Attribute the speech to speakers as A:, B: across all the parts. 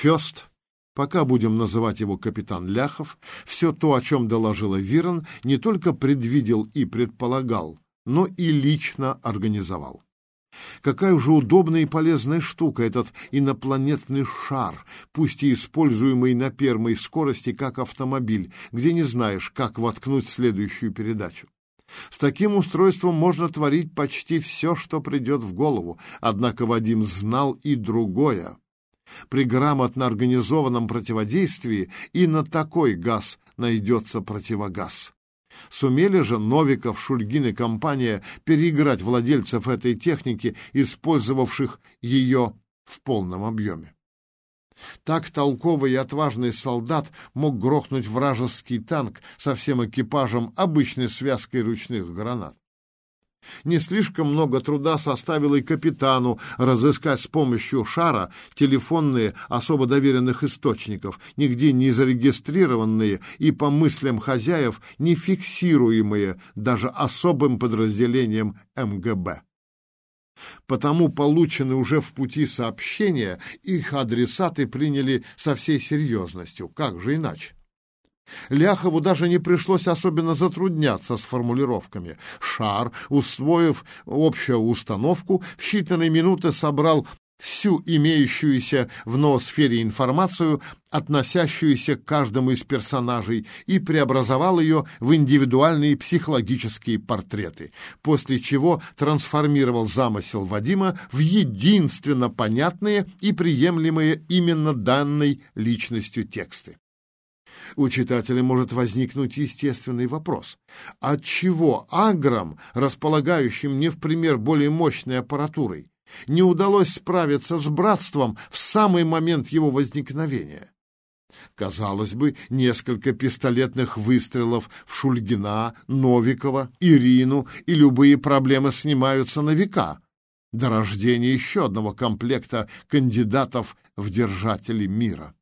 A: Фест, пока будем называть его капитан Ляхов, все то, о чем доложила Вирон, не только предвидел и предполагал, но и лично организовал. Какая уже удобная и полезная штука этот инопланетный шар, пусть и используемый на первой скорости как автомобиль, где не знаешь, как воткнуть следующую передачу. С таким устройством можно творить почти все, что придет в голову, однако Вадим знал и другое. При грамотно организованном противодействии и на такой газ найдется противогаз. Сумели же Новиков, Шульгин и компания переиграть владельцев этой техники, использовавших ее в полном объеме. Так толковый и отважный солдат мог грохнуть вражеский танк со всем экипажем обычной связкой ручных гранат. Не слишком много труда составило и капитану разыскать с помощью шара телефонные особо доверенных источников, нигде не зарегистрированные и, по мыслям хозяев, не фиксируемые даже особым подразделением МГБ. Потому полученные уже в пути сообщения их адресаты приняли со всей серьезностью. Как же иначе? Ляхову даже не пришлось особенно затрудняться с формулировками. Шар, усвоив общую установку, в считанные минуты собрал всю имеющуюся в ноосфере информацию, относящуюся к каждому из персонажей, и преобразовал ее в индивидуальные психологические портреты, после чего трансформировал замысел Вадима в единственно понятные и приемлемые именно данной личностью тексты. У читателя может возникнуть естественный вопрос. Отчего аграм, располагающим не в пример более мощной аппаратурой, не удалось справиться с братством в самый момент его возникновения. Казалось бы, несколько пистолетных выстрелов в Шульгина, Новикова, Ирину, и любые проблемы снимаются на века, до рождения еще одного комплекта кандидатов в держатели мира.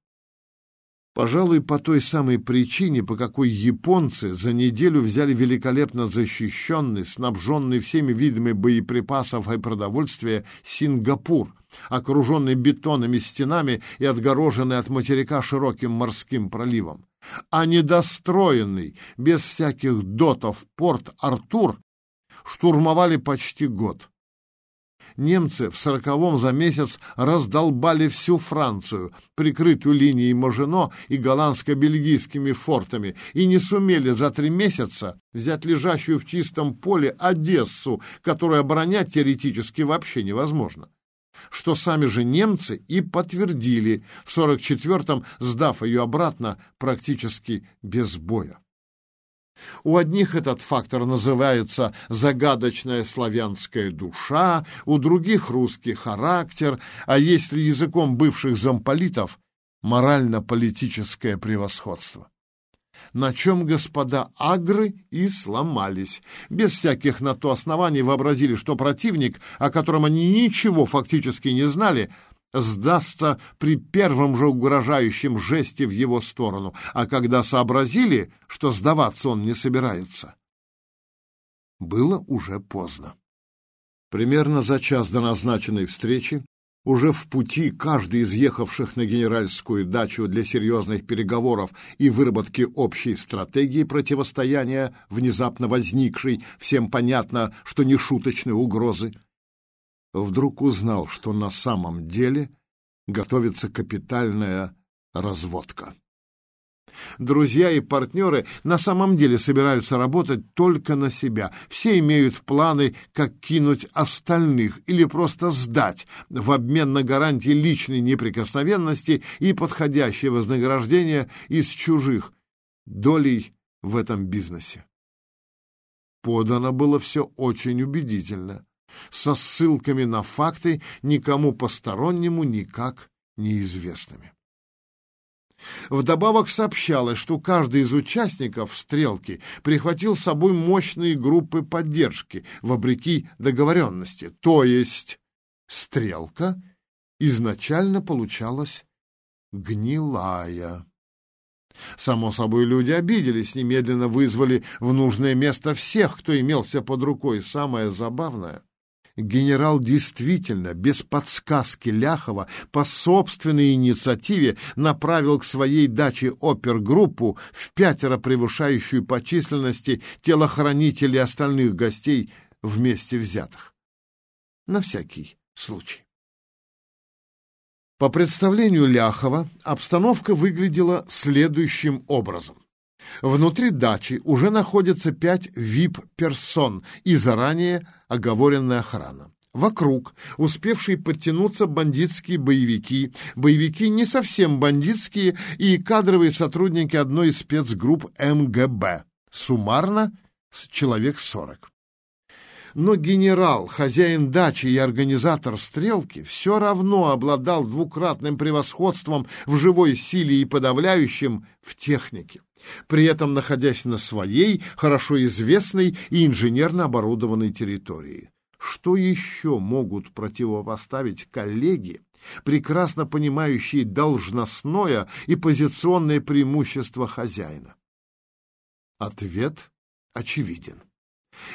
A: Пожалуй, по той самой причине, по какой японцы за неделю взяли великолепно защищенный, снабженный всеми видами боеприпасов и продовольствия Сингапур, окруженный бетонными стенами и отгороженный от материка широким морским проливом. А недостроенный, без всяких дотов, порт Артур штурмовали почти год. Немцы в сороковом за месяц раздолбали всю Францию, прикрытую линией Мажино и голландско-бельгийскими фортами, и не сумели за три месяца взять лежащую в чистом поле Одессу, которую оборонять теоретически вообще невозможно что сами же немцы и подтвердили, в 44-м сдав ее обратно практически без боя. У одних этот фактор называется загадочная славянская душа, у других русский характер, а если языком бывших замполитов морально-политическое превосходство. На чем господа агры и сломались. Без всяких на то оснований вообразили, что противник, о котором они ничего фактически не знали, сдастся при первом же угрожающем жесте в его сторону, а когда сообразили, что сдаваться он не собирается, было уже поздно. Примерно за час до назначенной встречи, уже в пути каждый из ехавших на генеральскую дачу для серьезных переговоров и выработки общей стратегии противостояния внезапно возникшей, всем понятно, что не шуточной угрозы, вдруг узнал, что на самом деле готовится капитальная разводка. Друзья и партнеры на самом деле собираются работать только на себя. Все имеют планы, как кинуть остальных или просто сдать в обмен на гарантии личной неприкосновенности и подходящее вознаграждение из чужих долей в этом бизнесе. Подано было все очень убедительно со ссылками на факты, никому постороннему никак неизвестными. Вдобавок сообщалось, что каждый из участников «Стрелки» прихватил с собой мощные группы поддержки, вопреки договоренности, то есть «Стрелка» изначально получалась гнилая. Само собой, люди обиделись, немедленно вызвали в нужное место всех, кто имелся под рукой. Самое забавное, генерал действительно, без подсказки Ляхова, по собственной инициативе направил к своей даче опергруппу в пятеро превышающую по численности телохранителей остальных гостей вместе взятых. На всякий случай. По представлению Ляхова обстановка выглядела следующим образом. Внутри дачи уже находится пять вип-персон и заранее оговоренная охрана. Вокруг успевшие подтянуться бандитские боевики, боевики не совсем бандитские и кадровые сотрудники одной из спецгрупп МГБ. Суммарно человек сорок. Но генерал, хозяин дачи и организатор «Стрелки» все равно обладал двукратным превосходством в живой силе и подавляющим в технике, при этом находясь на своей, хорошо известной и инженерно оборудованной территории. Что еще могут противопоставить коллеги, прекрасно понимающие должностное и позиционное преимущество хозяина? Ответ очевиден.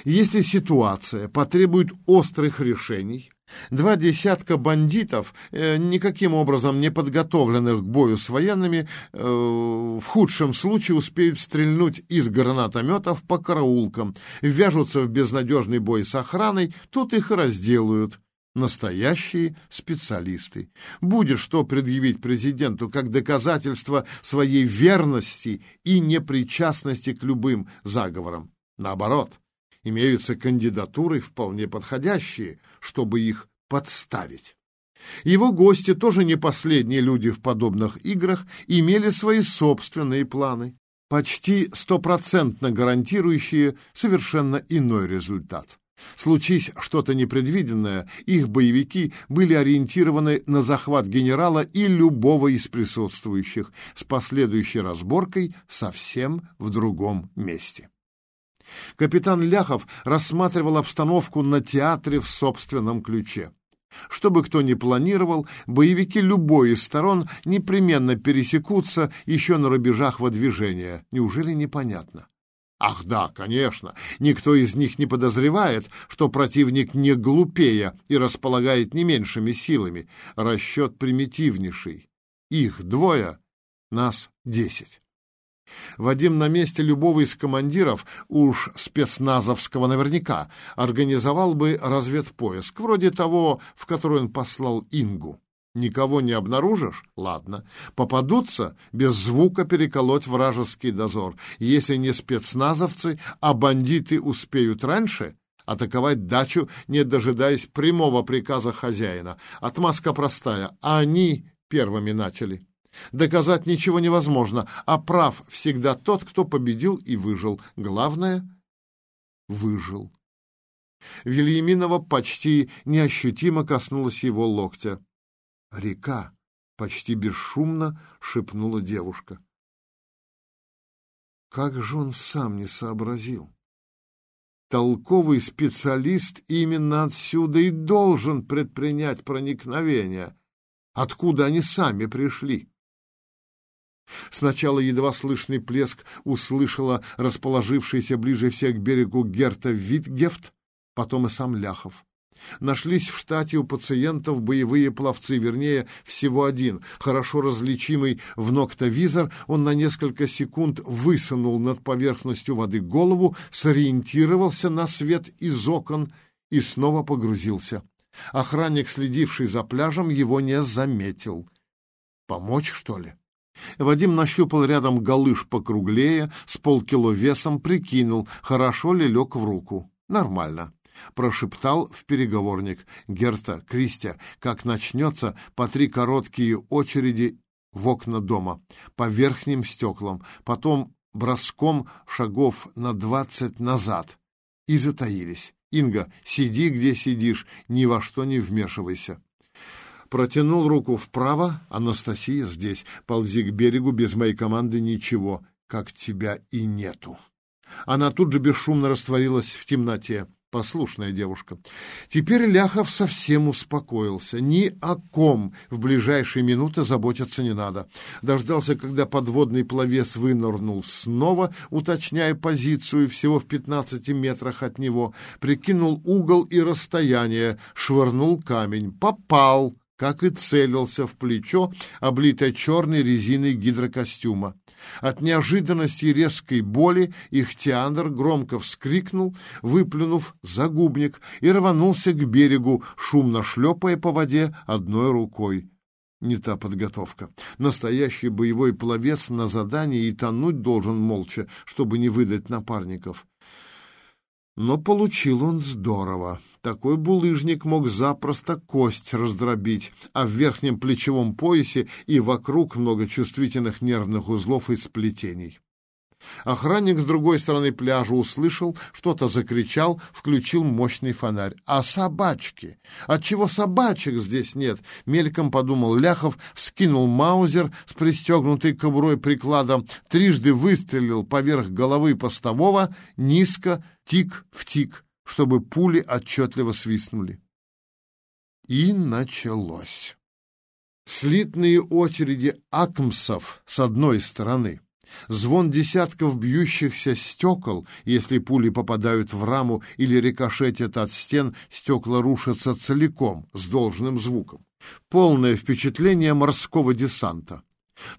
A: Если ситуация потребует острых решений, два десятка бандитов, э, никаким образом не подготовленных к бою с военными, э, в худшем случае успеют стрельнуть из гранатометов по караулкам, ввяжутся в безнадежный бой с охраной, тут их и разделают. Настоящие специалисты. Будет что предъявить президенту как доказательство своей верности и непричастности к любым заговорам. Наоборот, имеются кандидатуры вполне подходящие, чтобы их подставить. Его гости, тоже не последние люди в подобных играх, имели свои собственные планы, почти стопроцентно гарантирующие совершенно иной результат. Случись что-то непредвиденное, их боевики были ориентированы на захват генерала и любого из присутствующих с последующей разборкой совсем в другом месте. Капитан Ляхов рассматривал обстановку на театре в собственном ключе. Что бы кто ни планировал, боевики любой из сторон непременно пересекутся еще на рубежах выдвижения. Неужели непонятно? Ах да, конечно, никто из них не подозревает, что противник не глупее и располагает не меньшими силами. Расчет примитивнейший. Их двое, нас десять. Вадим на месте любого из командиров, уж спецназовского наверняка, организовал бы разведпоиск, вроде того, в который он послал Ингу. Никого не обнаружишь? Ладно. Попадутся? Без звука переколоть вражеский дозор. Если не спецназовцы, а бандиты успеют раньше, атаковать дачу, не дожидаясь прямого приказа хозяина. Отмазка простая. Они первыми начали. Доказать ничего невозможно, а прав всегда тот, кто победил и выжил. Главное — выжил. Вильяминова почти неощутимо коснулась его локтя. «Река!» — почти бесшумно шепнула девушка. Как же он сам не сообразил? Толковый специалист именно отсюда и должен предпринять проникновение. Откуда они сами пришли? Сначала едва слышный плеск услышала расположившаяся ближе всех к берегу Герта Витгефт, потом и сам Ляхов. Нашлись в штате у пациентов боевые пловцы, вернее, всего один. Хорошо различимый в ноктовизор, он на несколько секунд высунул над поверхностью воды голову, сориентировался на свет из окон и снова погрузился. Охранник, следивший за пляжем, его не заметил. Помочь, что ли? Вадим нащупал рядом галыш покруглее, с полкило весом, прикинул, хорошо ли лег в руку. Нормально. Прошептал в переговорник. Герта, Кристия, как начнется, по три короткие очереди в окна дома, по верхним стеклам, потом броском шагов на двадцать назад. И затаились. Инга, сиди, где сидишь, ни во что не вмешивайся. Протянул руку вправо. Анастасия здесь. Ползи к берегу, без моей команды ничего. Как тебя и нету. Она тут же бесшумно растворилась в темноте. послушная девушка. Теперь Ляхов совсем успокоился. Ни о ком в ближайшие минуты заботиться не надо. Дождался, когда подводный пловец вынырнул снова, уточняя позицию всего в 15 метрах от него, прикинул угол и расстояние, швырнул камень. Попал! Как и целился в плечо, облитое черной резиной гидрокостюма. От неожиданности и резкой боли Ихтиандр громко вскрикнул, выплюнув загубник, и рванулся к берегу, шумно шлепая по воде одной рукой. Не та подготовка. Настоящий боевой пловец на задании и тонуть должен молча, чтобы не выдать напарников. Но получил он здорово. Такой булыжник мог запросто кость раздробить, а в верхнем плечевом поясе и вокруг много чувствительных нервных узлов и сплетений. Охранник с другой стороны пляжа услышал, что-то закричал, включил мощный фонарь. «А собачки? Отчего собачек здесь нет?» Мельком подумал Ляхов, вскинул маузер с пристегнутой кобурой прикладом, трижды выстрелил поверх головы постового, низко, тик в тик, чтобы пули отчетливо свистнули. И началось. Слитные очереди акмсов с одной стороны, звон десятков бьющихся стекол, если пули попадают в раму или рикошетят от стен, стекла рушатся целиком, с должным звуком. Полное впечатление морского десанта.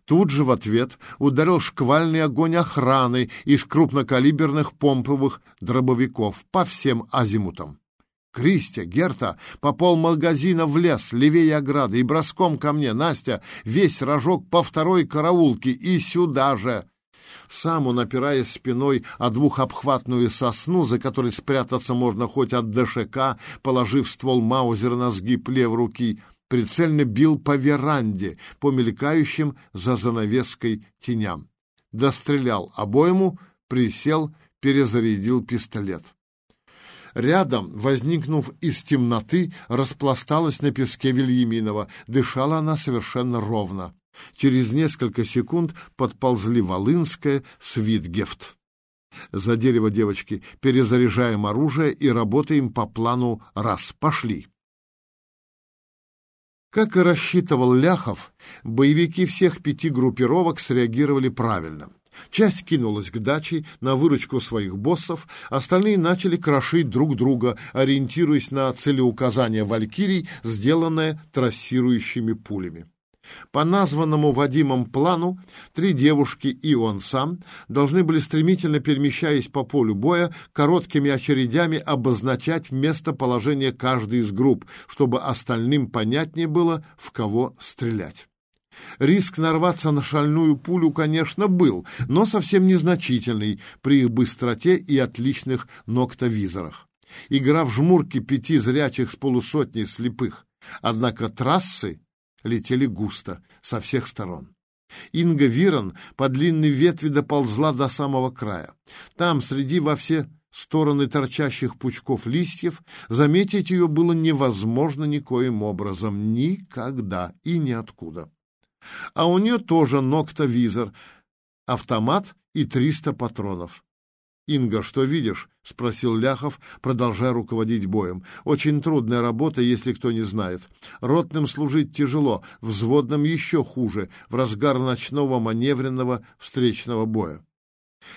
A: Тут же в ответ ударил шквальный огонь охраны из крупнокалиберных помповых дробовиков по всем азимутам. Кристи, Герта, по полмагазина в лес, левее ограды, и броском ко мне, Настя, весь рожок по второй караулке и сюда же. Сам он, опираясь спиной о двухобхватную сосну, за которой спрятаться можно хоть от ДШК, положив ствол Маузера на сгиб лев руки, прицельно бил по веранде, по мелькающим за занавеской теням. Дострелял обойму, присел, перезарядил пистолет. Рядом, возникнув из темноты, распласталась на песке Вильяминова. Дышала она совершенно ровно. Через несколько секунд подползли Волынская с Витгефт. За дерево, девочки, перезаряжаем оружие и работаем по плану раз. Пошли. Как и рассчитывал Ляхов, боевики всех пяти группировок среагировали правильно. Часть кинулась к даче на выручку своих боссов, остальные начали крошить друг друга, ориентируясь на целеуказание валькирий, сделанное трассирующими пулями. По названному Вадимом плану три девушки и он сам должны были стремительно перемещаясь по полю боя, короткими очередями обозначать местоположение каждой из групп, чтобы остальным понятнее было, в кого стрелять. Риск нарваться на шальную пулю, конечно, был, но совсем незначительный при их быстроте и отличных ноктовизорах. Игра в жмурки пяти зрячих с полусотней слепых. Однако трассы летели густо, со всех сторон. Инга Вирон по длинной ветви доползла до самого края. Там, среди во все стороны торчащих пучков листьев, заметить ее было невозможно никоим образом, никогда и ниоткуда. А у нее тоже ноктовизор, автомат и триста патронов. «Инга, что видишь?» — спросил Ляхов, продолжая руководить боем. «Очень трудная работа, если кто не знает. Ротным служить тяжело, взводным еще хуже, в разгар ночного маневренного встречного боя».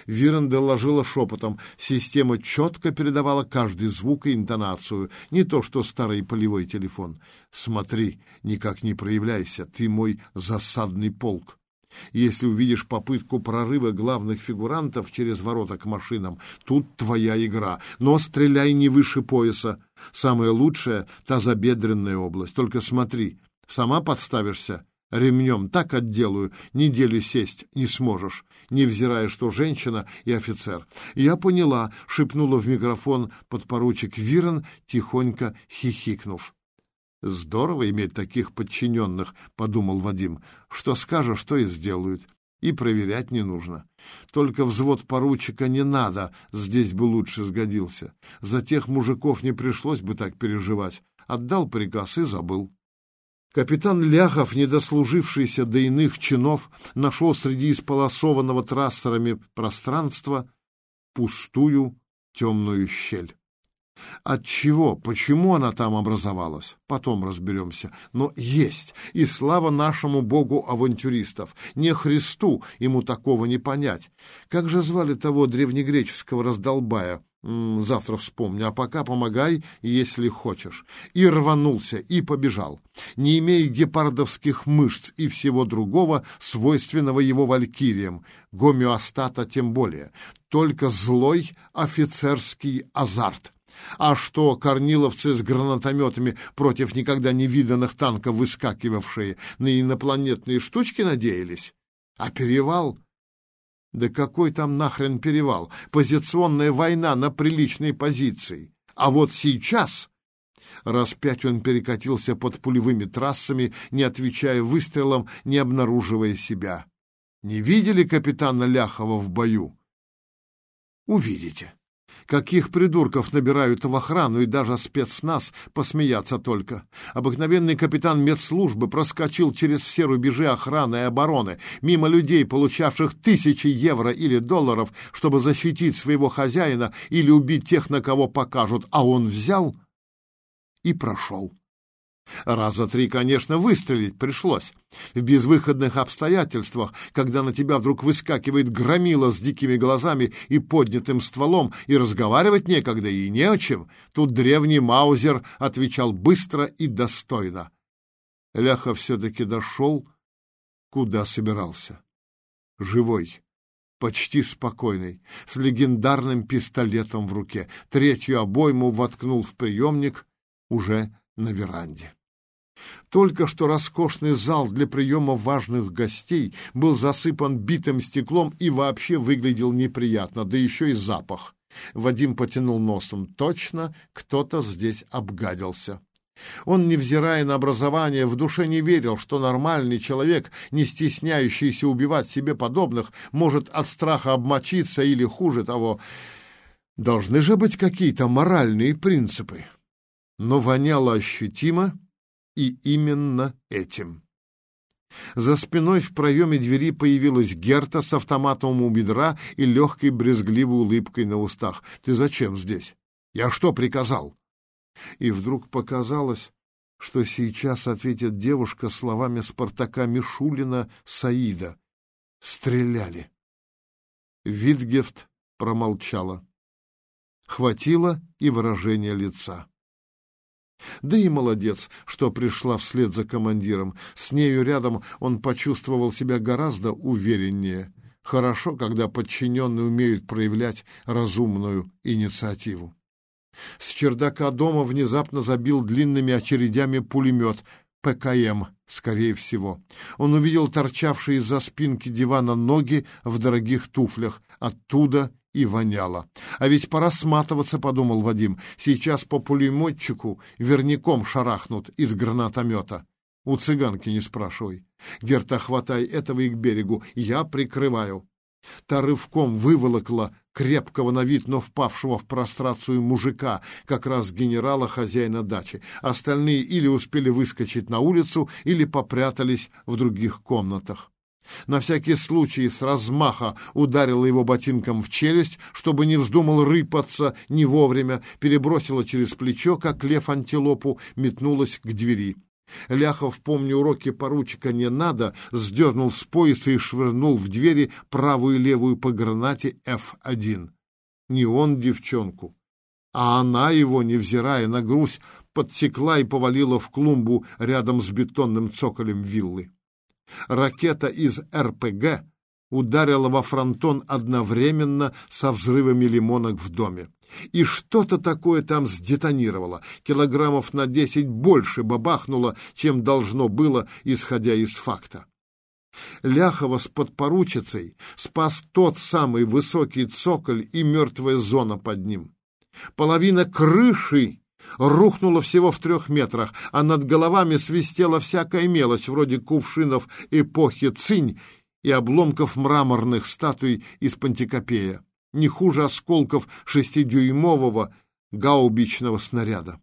A: Вирен доложила шепотом. Система четко передавала каждый звук и интонацию, не то что старый полевой телефон. «Смотри, никак не проявляйся, ты мой засадный полк». Если увидишь попытку прорыва главных фигурантов через ворота к машинам, тут твоя игра. Но стреляй не выше пояса. Самое лучшее — тазобедренная область. Только смотри, сама подставишься, ремнем так отделаю, неделю сесть не сможешь, невзирая, что женщина и офицер. Я поняла, — шепнула в микрофон подпоручик Вирон, тихонько хихикнув. Здорово иметь таких подчиненных, подумал Вадим. Что скажешь, что и сделают. И проверять не нужно. Только взвод поручика не надо, здесь бы лучше сгодился. За тех мужиков не пришлось бы так переживать. Отдал приказ и забыл. Капитан Ляхов, недослужившийся до иных чинов, нашел среди исполосованного трассерами пространства пустую темную щель. От чего, почему она там образовалась, потом разберемся. Но есть, и слава нашему богу авантюристов. Не Христу, ему такого не понять. Как же звали того древнегреческого раздолбая? Завтра вспомню, а пока помогай, если хочешь. И рванулся, и побежал. Не имея гепардовских мышц и всего другого, свойственного его валькириям, гомеостата тем более. Только злой офицерский азарт. А что корниловцы с гранатометами против никогда не виданных танков выскакивавшие на инопланетные штучки надеялись? А перевал? Да какой там нахрен перевал? Позиционная война на приличной позиции. А вот сейчас... Раз пять он перекатился под пулевыми трассами, не отвечая выстрелам, не обнаруживая себя. Не видели капитана Ляхова в бою? Увидите. Каких придурков набирают в охрану и даже спецназ посмеяться только. Обыкновенный капитан медслужбы проскочил через все рубежи охраны и обороны, мимо людей, получавших тысячи евро или долларов, чтобы защитить своего хозяина или убить тех, на кого покажут, а он взял и прошел. Раза три, конечно, выстрелить пришлось. В безвыходных обстоятельствах, когда на тебя вдруг выскакивает громила с дикими глазами и поднятым стволом, и разговаривать некогда и не о чем, тут древний Маузер отвечал быстро и достойно. Ляха все-таки дошел, куда собирался. Живой, почти спокойный, с легендарным пистолетом в руке. Третью обойму воткнул в приемник уже на веранде. Только что роскошный зал для приема важных гостей был засыпан битым стеклом и вообще выглядел неприятно, да еще и запах. Вадим потянул носом. Точно кто-то здесь обгадился. Он, невзирая на образование, в душе не верил, что нормальный человек, не стесняющийся убивать себе подобных, может от страха обмочиться или, хуже того, должны же быть какие-то моральные принципы но воняло ощутимо и именно этим. За спиной в проеме двери появилась Герта с автоматом у бедра и легкой брезгливой улыбкой на устах. «Ты зачем здесь? Я что приказал?» И вдруг показалось, что сейчас ответит девушка словами Спартака Мишулина Саида. «Стреляли». Витгефт промолчала. Хватило и выражение лица. Да и молодец, что пришла вслед за командиром. С нею рядом он почувствовал себя гораздо увереннее. Хорошо, когда подчиненные умеют проявлять разумную инициативу. С чердака дома внезапно забил длинными очередями пулемет ПКМ, скорее всего. Он увидел торчавшие из-за спинки дивана ноги в дорогих туфлях. Оттуда и воняло. А ведь пора сматываться, подумал Вадим. Сейчас по пулеметчику верняком шарахнут из гранатомета. У цыганки не спрашивай. Герта, хватай этого и к берегу. Я прикрываю. Та рывком выволокла крепкого на вид, но впавшего в прострацию мужика, как раз генерала хозяина дачи. Остальные или успели выскочить на улицу, или попрятались в других комнатах. На всякий случай с размаха ударила его ботинком в челюсть, чтобы не вздумал рыпаться не вовремя, перебросила через плечо, как лев антилопу, метнулась к двери. Ляхов, помня уроки поручика «не надо», сдернул с пояса и швырнул в двери правую и левую по гранате F1. Не он девчонку, а она его, невзирая на груз, подсекла и повалила в клумбу рядом с бетонным цоколем виллы. Ракета из РПГ ударила во фронтон одновременно со взрывами лимонок в доме. И что-то такое там сдетонировало, килограммов на десять больше бабахнуло, чем должно было, исходя из факта. Ляхова с подпоручицей спас тот самый высокий цоколь и мертвая зона под ним. Половина крыши рухнула всего в трех метрах, а над головами свистела всякая мелочь, вроде кувшинов эпохи Цинь и обломков мраморных статуй из Пантикопея, не хуже осколков шестидюймового гаубичного снаряда.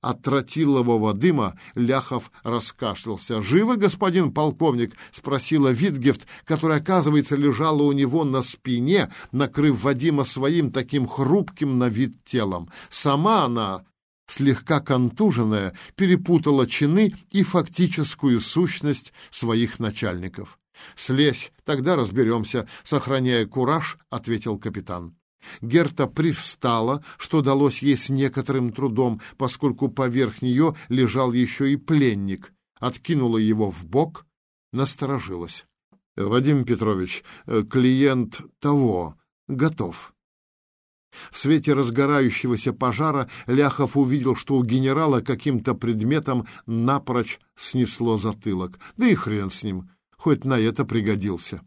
A: От тротилового дыма Ляхов раскашлялся. «Живы, господин полковник?» — спросила Витгефт, которая, оказывается, лежала у него на спине, накрыв Вадима своим таким хрупким на вид телом. Сама она, слегка контуженная, перепутала чины и фактическую сущность своих начальников. «Слезь, тогда разберемся», — сохраняя кураж, ответил капитан. Герта привстала, что далось ей с некоторым трудом, поскольку поверх нее лежал еще и пленник, откинула его в бок, насторожилась. — Вадим Петрович, э, клиент того, готов. В свете разгорающегося пожара Ляхов увидел, что у генерала каким-то предметом напрочь снесло затылок. Да и хрен с ним, хоть на это пригодился.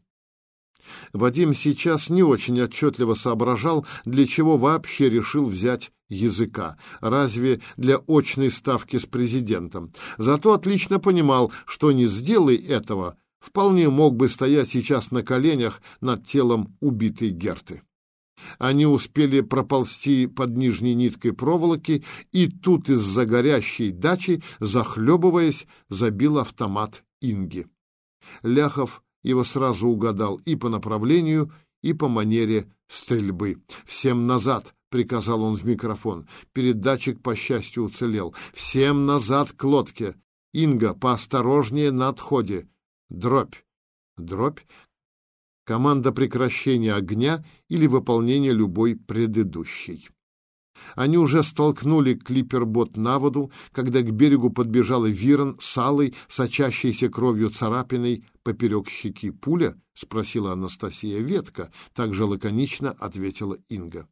A: Вадим сейчас не очень отчетливо соображал, для чего вообще решил взять языка, разве для очной ставки с президентом. Зато отлично понимал, что не сделай этого, вполне мог бы стоять сейчас на коленях над телом убитой Герты. Они успели проползти под нижней ниткой проволоки, и тут из-за горящей дачи, захлебываясь, забил автомат Инги. Ляхов его сразу угадал и по направлению, и по манере стрельбы. «Всем назад!» — приказал он в микрофон. Передатчик, по счастью, уцелел. «Всем назад к лодке! Инга, поосторожнее на отходе! Дробь!» Дробь — команда прекращения огня или выполнения любой предыдущей. Они уже столкнули клипербот на воду, когда к берегу подбежал Вирон с алой, сочащейся кровью царапиной поперек щеки. «Пуля?» — спросила Анастасия Ветка, также лаконично ответила Инга.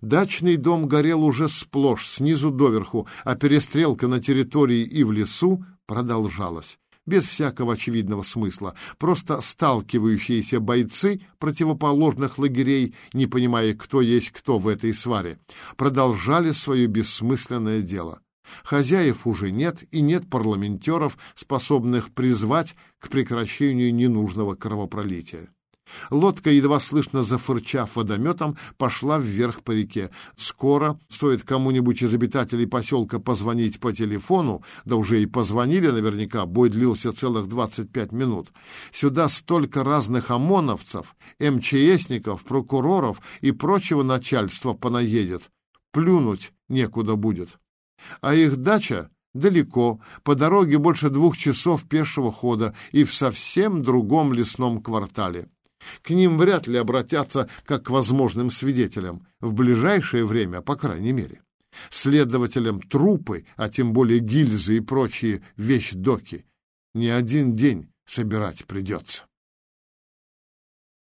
A: Дачный дом горел уже сплошь, снизу доверху, а перестрелка на территории и в лесу продолжалась без всякого очевидного смысла, просто сталкивающиеся бойцы противоположных лагерей, не понимая, кто есть кто в этой сваре, продолжали свое бессмысленное дело. Хозяев уже нет, и нет парламентеров, способных призвать к прекращению ненужного кровопролития. Лодка, едва слышно зафырчав водометом, пошла вверх по реке. Скоро, стоит кому-нибудь из обитателей поселка позвонить по телефону, да уже и позвонили наверняка, бой длился целых 25 минут, сюда столько разных ОМОНовцев, МЧСников, прокуроров и прочего начальства понаедет. Плюнуть некуда будет. А их дача далеко, по дороге больше двух часов пешего хода и в совсем другом лесном квартале. К ним вряд ли обратятся как к возможным свидетелям, в ближайшее время, по крайней мере. Следователям трупы, а тем более гильзы и прочие вещдоки, не один день собирать придется.